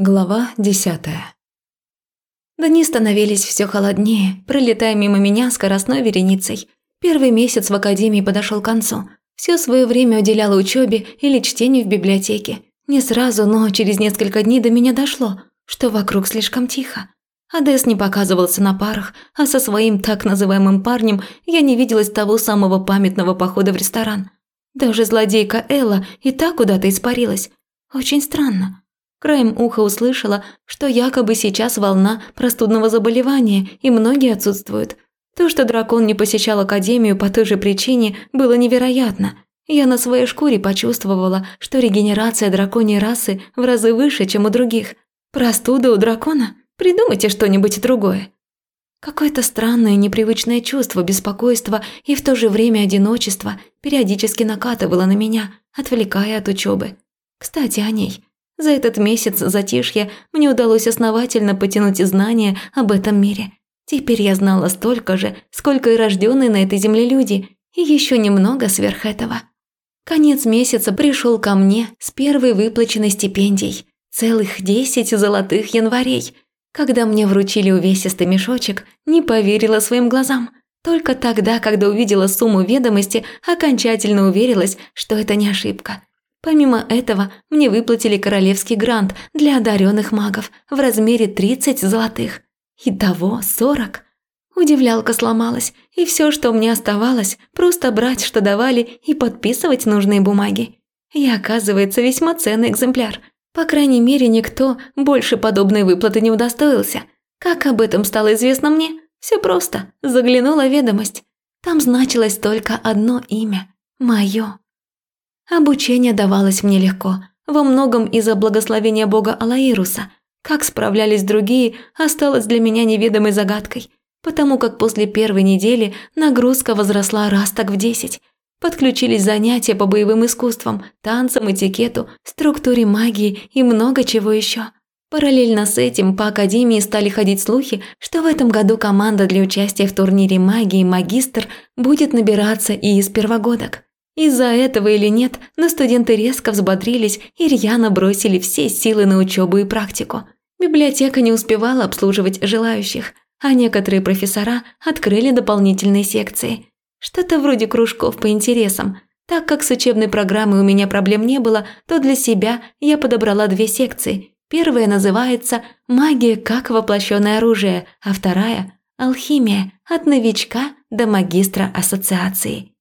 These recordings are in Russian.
Глава десятая. Дни становились все холоднее, пролетая мимо меня скоростной вереницей. Первый месяц в академии подошел к концу. Все свое время уделяла учебе или чтению в библиотеке. Не сразу, но через несколько дней до меня дошло, что вокруг слишком тихо. Адес не показывался на парах, а со своим так называемым парнем я не виделась того самого памятного похода в ресторан. Даже злодейка Элла и так куда-то испарилась. Очень странно. Краем уха услышала, что якобы сейчас волна простудного заболевания, и многие отсутствуют. То, что дракон не посещал академию по той же причине, было невероятно. Я на своей шкуре почувствовала, что регенерация драконьей расы в разы выше, чем у других. Простуда у дракона? Придумайте что-нибудь другое. Какое-то странное непривычное чувство беспокойства и в то же время одиночества периодически накатывало на меня, отвлекая от учебы. Кстати, о ней – за этот месяц затишья мне удалось основательно потянуть знания об этом мире. Теперь я знала столько же, сколько и рожденные на этой земле люди, и еще немного сверх этого. Конец месяца пришел ко мне с первой выплаченной стипендией. Целых десять золотых январей. Когда мне вручили увесистый мешочек, не поверила своим глазам. Только тогда, когда увидела сумму ведомости, окончательно уверилась, что это не ошибка – Помимо этого, мне выплатили королевский грант для одаренных магов в размере 30 золотых. Итого 40. Удивлялка сломалась, и все, что мне оставалось, просто брать, что давали, и подписывать нужные бумаги. Я, оказывается, весьма ценный экземпляр. По крайней мере, никто больше подобной выплаты не удостоился. Как об этом стало известно мне? Все просто. Заглянула ведомость. Там значилось только одно имя – мое. Обучение давалось мне легко, во многом из-за благословения бога Алаируса. Как справлялись другие, осталось для меня неведомой загадкой, потому как после первой недели нагрузка возросла раз так в десять. Подключились занятия по боевым искусствам, танцам, этикету, структуре магии и много чего еще. Параллельно с этим по академии стали ходить слухи, что в этом году команда для участия в турнире магии «Магистр» будет набираться и из первогодок. Из-за этого или нет, но студенты резко взбодрились и рьяно бросили все силы на учебу и практику. Библиотека не успевала обслуживать желающих, а некоторые профессора открыли дополнительные секции. Что-то вроде кружков по интересам. Так как с учебной программой у меня проблем не было, то для себя я подобрала две секции. Первая называется «Магия как воплощенное оружие», а вторая – «Алхимия от новичка до магистра ассоциации».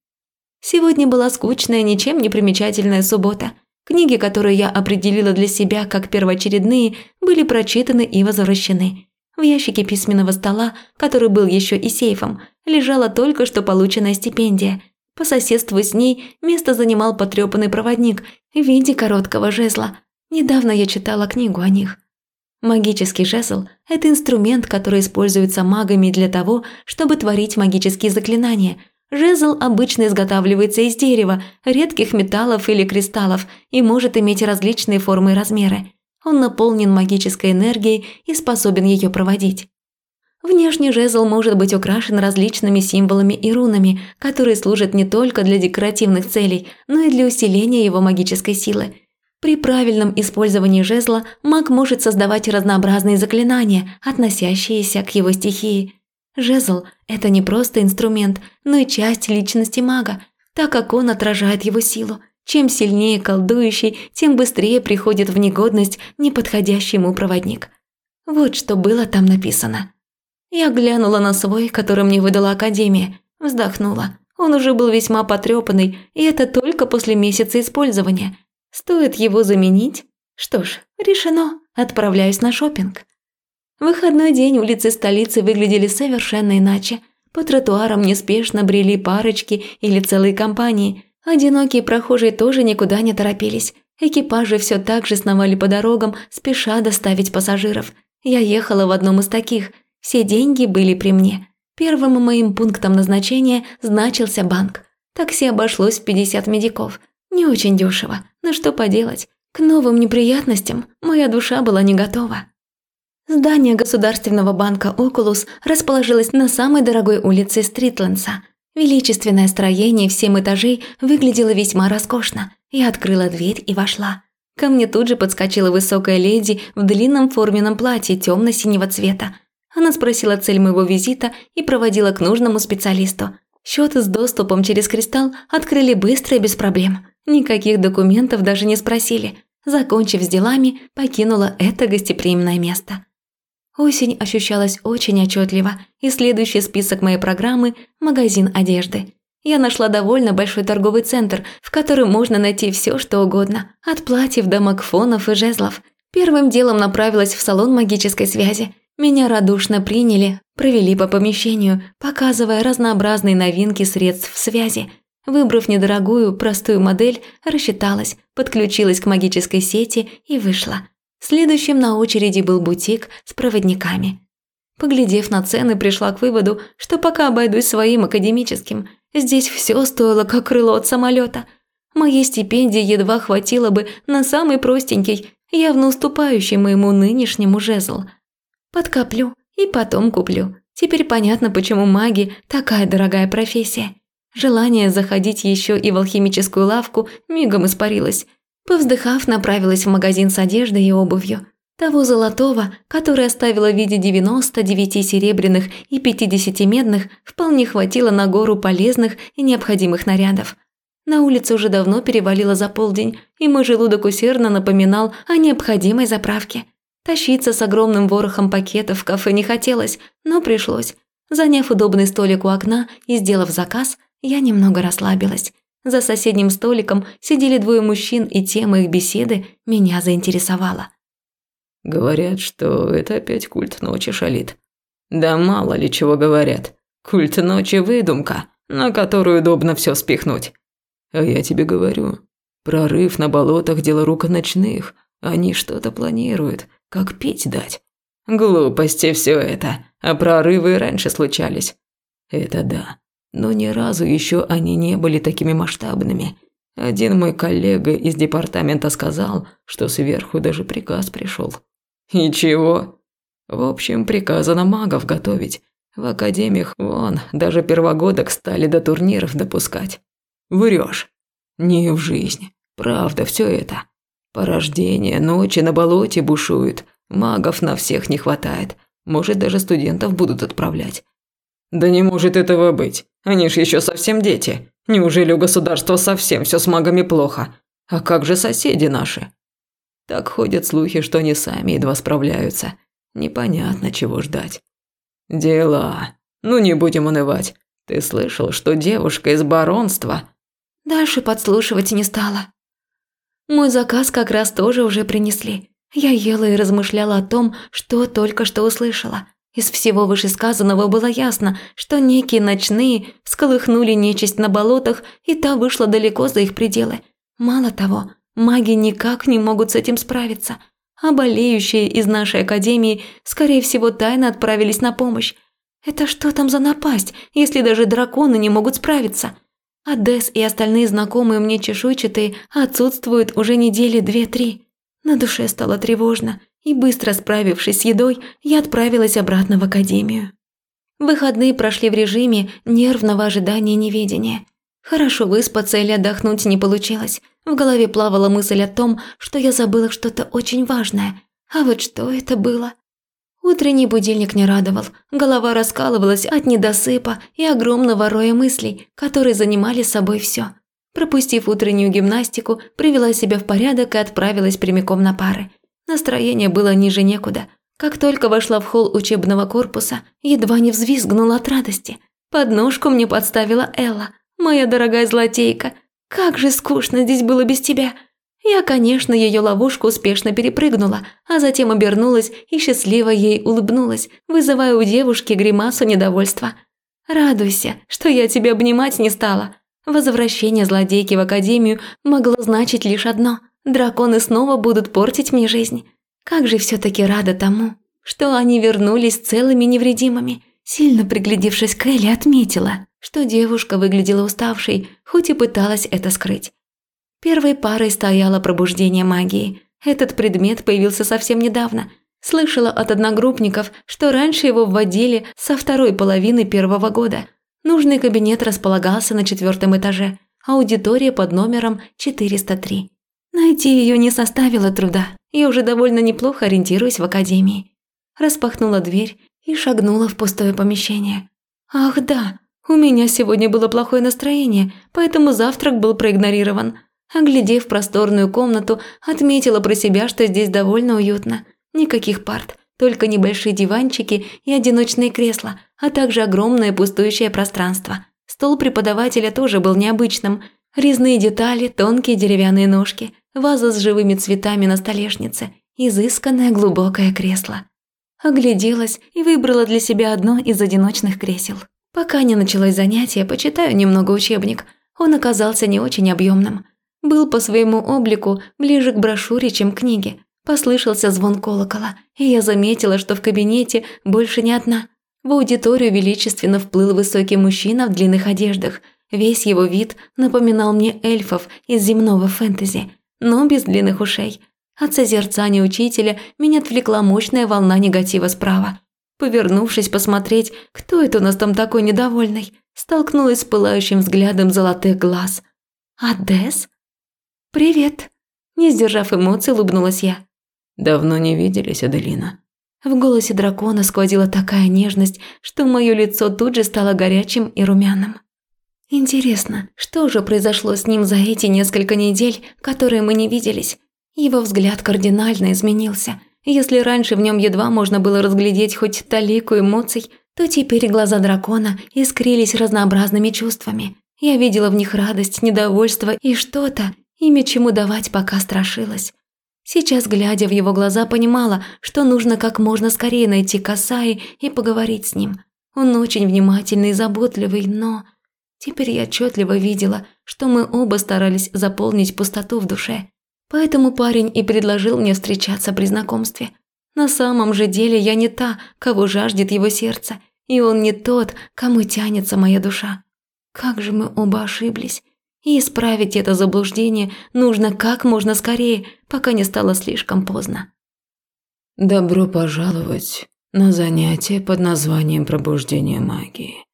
Сегодня была скучная, ничем не примечательная суббота. Книги, которые я определила для себя как первоочередные, были прочитаны и возвращены. В ящике письменного стола, который был еще и сейфом, лежала только что полученная стипендия. По соседству с ней место занимал потрепанный проводник в виде короткого жезла. Недавно я читала книгу о них. Магический жезл – это инструмент, который используется магами для того, чтобы творить магические заклинания – Жезл обычно изготавливается из дерева, редких металлов или кристаллов и может иметь различные формы и размеры. Он наполнен магической энергией и способен ее проводить. Внешний жезл может быть украшен различными символами и рунами, которые служат не только для декоративных целей, но и для усиления его магической силы. При правильном использовании жезла маг может создавать разнообразные заклинания, относящиеся к его стихии – Жезл – это не просто инструмент, но и часть личности мага, так как он отражает его силу. Чем сильнее колдующий, тем быстрее приходит в негодность неподходящий ему проводник. Вот что было там написано. Я глянула на свой, который мне выдала Академия, вздохнула. Он уже был весьма потрепанный, и это только после месяца использования. Стоит его заменить? Что ж, решено, отправляюсь на шопинг. Выходной день улицы столицы выглядели совершенно иначе. По тротуарам неспешно брели парочки или целые компании. Одинокие прохожие тоже никуда не торопились. Экипажи все так же сновали по дорогам, спеша доставить пассажиров. Я ехала в одном из таких. Все деньги были при мне. Первым моим пунктом назначения значился банк. Такси обошлось в 50 медиков. Не очень дешево, но что поделать. К новым неприятностям моя душа была не готова. Здание Государственного банка «Окулус» расположилось на самой дорогой улице Стритлендса. Величественное строение в семь этажей выглядело весьма роскошно. Я открыла дверь и вошла. Ко мне тут же подскочила высокая леди в длинном форменном платье темно-синего цвета. Она спросила цель моего визита и проводила к нужному специалисту. Счет с доступом через кристалл открыли быстро и без проблем. Никаких документов даже не спросили. Закончив с делами, покинула это гостеприимное место. Осень ощущалась очень отчетливо, и следующий список моей программы – магазин одежды. Я нашла довольно большой торговый центр, в котором можно найти все, что угодно, от платьев до макфонов и жезлов. Первым делом направилась в салон магической связи. Меня радушно приняли, провели по помещению, показывая разнообразные новинки средств связи. Выбрав недорогую, простую модель, рассчиталась, подключилась к магической сети и вышла. Следующим на очереди был бутик с проводниками. Поглядев на цены, пришла к выводу, что пока обойдусь своим академическим. Здесь все стоило, как крыло от самолета. Моей стипендии едва хватило бы на самый простенький, явно уступающий моему нынешнему жезл. Подкоплю и потом куплю. Теперь понятно, почему маги – такая дорогая профессия. Желание заходить еще и в алхимическую лавку мигом испарилось. Повздыхав, направилась в магазин с одеждой и обувью. Того золотого, который оставила в виде 99 серебряных и 50 медных, вполне хватило на гору полезных и необходимых нарядов. На улице уже давно перевалило за полдень, и мой желудок усердно напоминал о необходимой заправке. Тащиться с огромным ворохом пакетов в кафе не хотелось, но пришлось. Заняв удобный столик у окна и сделав заказ, я немного расслабилась. За соседним столиком сидели двое мужчин, и тема их беседы меня заинтересовала. Говорят, что это опять культ ночи шалит. Да мало ли чего говорят. Культ ночи – выдумка, на которую удобно все спихнуть. А я тебе говорю, прорыв на болотах – дело рук ночных. Они что-то планируют, как пить дать. Глупости все это, а прорывы раньше случались. Это да, но ни разу еще они не были такими масштабными. Один мой коллега из департамента сказал, что сверху даже приказ пришел. И чего? В общем, приказано магов готовить. В академиях, вон, даже первогодок стали до турниров допускать. Врешь. Не в жизнь. Правда, все это. Порождение, ночи на болоте бушуют. Магов на всех не хватает. Может, даже студентов будут отправлять. Да не может этого быть. Они ж еще совсем дети. Неужели у государства совсем все с магами плохо? А как же соседи наши? Так ходят слухи, что они сами едва справляются. Непонятно, чего ждать. Дела. Ну не будем унывать. Ты слышал, что девушка из баронства... Дальше подслушивать не стала. Мой заказ как раз тоже уже принесли. Я ела и размышляла о том, что только что услышала. Из всего вышесказанного было ясно, что некие ночные всколыхнули нечисть на болотах, и та вышла далеко за их пределы. Мало того, Маги никак не могут с этим справиться, а болеющие из нашей академии, скорее всего, тайно отправились на помощь. Это что там за напасть, если даже драконы не могут справиться? Адес и остальные знакомые мне чешуйчатые отсутствуют уже недели две-три. На душе стало тревожно, и быстро справившись с едой, я отправилась обратно в академию. Выходные прошли в режиме нервного ожидания неведения. Хорошо выспаться или отдохнуть не получилось – в голове плавала мысль о том, что я забыла что-то очень важное. А вот что это было? Утренний будильник не радовал. Голова раскалывалась от недосыпа и огромного роя мыслей, которые занимали собой все. Пропустив утреннюю гимнастику, привела себя в порядок и отправилась прямиком на пары. Настроение было ниже некуда. Как только вошла в холл учебного корпуса, едва не взвизгнула от радости. Подножку мне подставила Элла, моя дорогая злотейка – как же скучно здесь было без тебя. Я, конечно, ее ловушку успешно перепрыгнула, а затем обернулась и счастливо ей улыбнулась, вызывая у девушки гримасу недовольства. «Радуйся, что я тебя обнимать не стала». Возвращение злодейки в академию могло значить лишь одно – драконы снова будут портить мне жизнь. Как же все таки рада тому, что они вернулись целыми невредимыми. Сильно приглядевшись к Элли, отметила, что девушка выглядела уставшей, хоть и пыталась это скрыть. Первой парой стояло пробуждение магии. Этот предмет появился совсем недавно. Слышала от одногруппников, что раньше его вводили со второй половины первого года. Нужный кабинет располагался на четвертом этаже, аудитория под номером 403. Найти ее не составило труда. Я уже довольно неплохо ориентируюсь в академии. Распахнула дверь и шагнула в пустое помещение. Ах да, у меня сегодня было плохое настроение, поэтому завтрак был проигнорирован. Оглядев просторную комнату, отметила про себя, что здесь довольно уютно. Никаких парт, только небольшие диванчики и одиночные кресла, а также огромное пустующее пространство. Стол преподавателя тоже был необычным. Резные детали, тонкие деревянные ножки, ваза с живыми цветами на столешнице, изысканное глубокое кресло. Огляделась и выбрала для себя одно из одиночных кресел. Пока не началось занятие, почитаю немного учебник. Он оказался не очень объемным. Был по своему облику ближе к брошюре, чем к книге. Послышался звон колокола, и я заметила, что в кабинете больше не одна. В аудиторию величественно вплыл высокий мужчина в длинных одеждах. Весь его вид напоминал мне эльфов из земного фэнтези, но без длинных ушей. От созерцания учителя меня отвлекла мощная волна негатива справа. Повернувшись посмотреть, кто это у нас там такой недовольный, столкнулась с пылающим взглядом золотых глаз. «Адес?» «Привет!» Не сдержав эмоций, улыбнулась я. «Давно не виделись, Аделина». В голосе дракона сквозила такая нежность, что мое лицо тут же стало горячим и румяным. Интересно, что же произошло с ним за эти несколько недель, которые мы не виделись? Его взгляд кардинально изменился – если раньше в нем едва можно было разглядеть хоть талику эмоций, то теперь глаза дракона искрились разнообразными чувствами. Я видела в них радость, недовольство и что-то, имя чему давать пока страшилась. Сейчас, глядя в его глаза, понимала, что нужно как можно скорее найти Касаи и поговорить с ним. Он очень внимательный и заботливый, но... Теперь я отчетливо видела, что мы оба старались заполнить пустоту в душе. Поэтому парень и предложил мне встречаться при знакомстве. На самом же деле я не та, кого жаждет его сердце, и он не тот, кому тянется моя душа. Как же мы оба ошиблись. И исправить это заблуждение нужно как можно скорее, пока не стало слишком поздно. Добро пожаловать на занятие под названием «Пробуждение магии».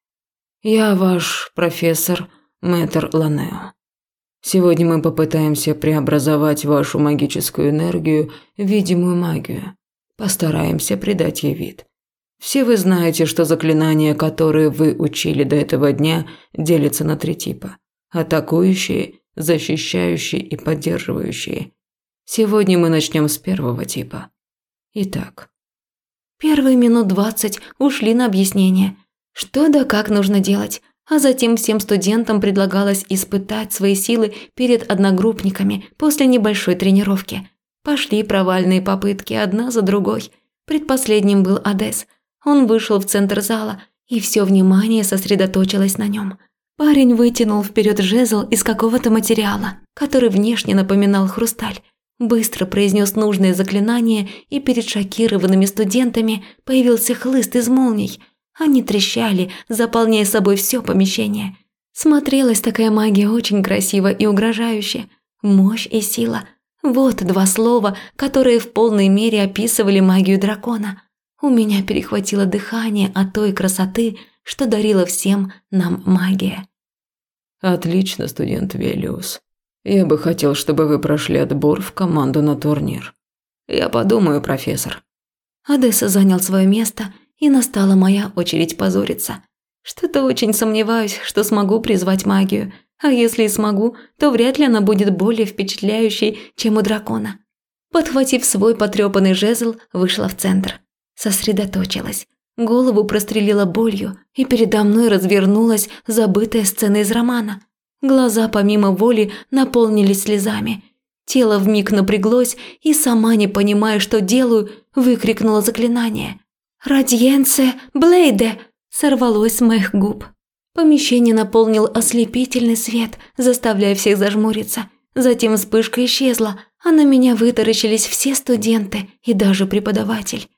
Я ваш профессор Мэтр Ланео. Сегодня мы попытаемся преобразовать вашу магическую энергию в видимую магию. Постараемся придать ей вид. Все вы знаете, что заклинания, которые вы учили до этого дня, делятся на три типа: атакующие, защищающие и поддерживающие. Сегодня мы начнем с первого типа. Итак, первые минут двадцать ушли на объяснение, что да как нужно делать а затем всем студентам предлагалось испытать свои силы перед одногруппниками после небольшой тренировки. Пошли провальные попытки одна за другой. Предпоследним был Адес. Он вышел в центр зала, и все внимание сосредоточилось на нем. Парень вытянул вперед жезл из какого-то материала, который внешне напоминал хрусталь. Быстро произнес нужное заклинание, и перед шокированными студентами появился хлыст из молний – они трещали, заполняя собой все помещение. Смотрелась такая магия очень красиво и угрожающе. Мощь и сила. Вот два слова, которые в полной мере описывали магию дракона. У меня перехватило дыхание от той красоты, что дарила всем нам магия. Отлично, студент Велиус. Я бы хотел, чтобы вы прошли отбор в команду на турнир. Я подумаю, профессор. Одесса занял свое место и настала моя очередь позориться. Что-то очень сомневаюсь, что смогу призвать магию, а если и смогу, то вряд ли она будет более впечатляющей, чем у дракона. Подхватив свой потрепанный жезл, вышла в центр. Сосредоточилась. Голову прострелила болью, и передо мной развернулась забытая сцена из романа. Глаза помимо воли наполнились слезами. Тело вмиг напряглось, и сама не понимая, что делаю, выкрикнула заклинание. «Радиенце Блейде!» сорвалось с моих губ. Помещение наполнил ослепительный свет, заставляя всех зажмуриться. Затем вспышка исчезла, а на меня вытаращились все студенты и даже преподаватель.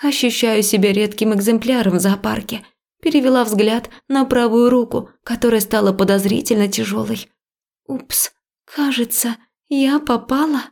Ощущаю себя редким экземпляром в зоопарке. Перевела взгляд на правую руку, которая стала подозрительно тяжелой. Упс, кажется, я попала.